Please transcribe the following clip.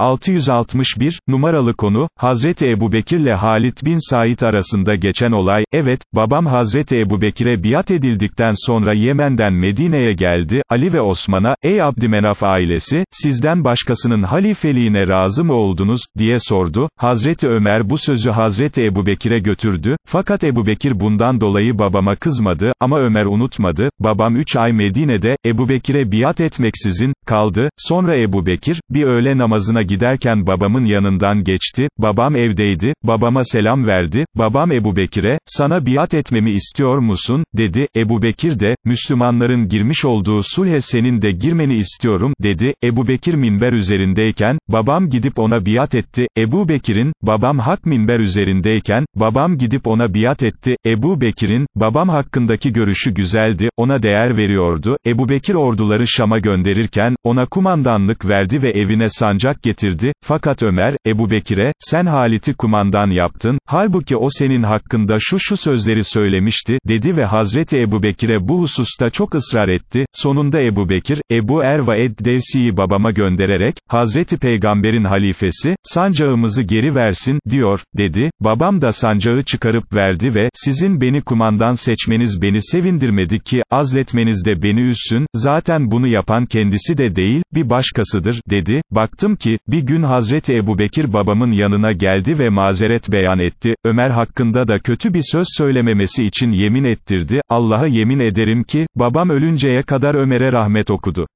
661, numaralı konu, Hazreti Ebu Bekirle Halit bin Said arasında geçen olay, evet, babam Hazreti Ebu Bekir'e biat edildikten sonra Yemen'den Medine'ye geldi, Ali ve Osman'a, ey Abdümenaf ailesi, sizden başkasının halifeliğine razı mı oldunuz, diye sordu, Hazreti Ömer bu sözü Hazreti Ebu Bekir'e götürdü, fakat Ebu Bekir bundan dolayı babama kızmadı, ama Ömer unutmadı, babam üç ay Medine'de, Ebu Bekir'e biat etmeksizin, kaldı, sonra Ebu Bekir, bir öğle namazına giderken babamın yanından geçti, babam evdeydi, babama selam verdi, babam Ebu Bekir'e, sana biat etmemi istiyor musun, dedi, Ebu Bekir de, Müslümanların girmiş olduğu sulhe senin de girmeni istiyorum, dedi, Ebu Bekir minber üzerindeyken, babam gidip ona biat etti, Ebu Bekir'in, babam hak minber üzerindeyken, babam gidip ona biat etti, Ebu Bekir'in, babam hakkındaki görüşü güzeldi, ona değer veriyordu, Ebu Bekir orduları Şam'a gönderirken, ona kumandanlık verdi ve evine sancak getirdi, fakat Ömer, Ebu Bekir'e, sen Halit'i kumandan yaptın, halbuki o senin hakkında şu şu sözleri söylemişti, dedi ve Hazreti Ebu Bekir'e bu hususta çok ısrar etti, sonunda Ebu Bekir, Ebu Erva Ed-Devsi'yi babama göndererek, Hazreti Peygamber'in halifesi, sancağımızı geri versin, diyor, dedi, babam da sancağı çıkarıp verdi ve, sizin beni kumandan seçmeniz beni sevindirmedi ki, azletmeniz de beni üzsün, zaten bunu yapan kendisi de değil, bir başkasıdır, dedi, baktım ki, bir gün Hazreti Ebu Bekir babamın yanına geldi ve mazeret beyan etti, Ömer hakkında da kötü bir söz söylememesi için yemin ettirdi, Allah'a yemin ederim ki, babam ölünceye kadar Ömer'e rahmet okudu.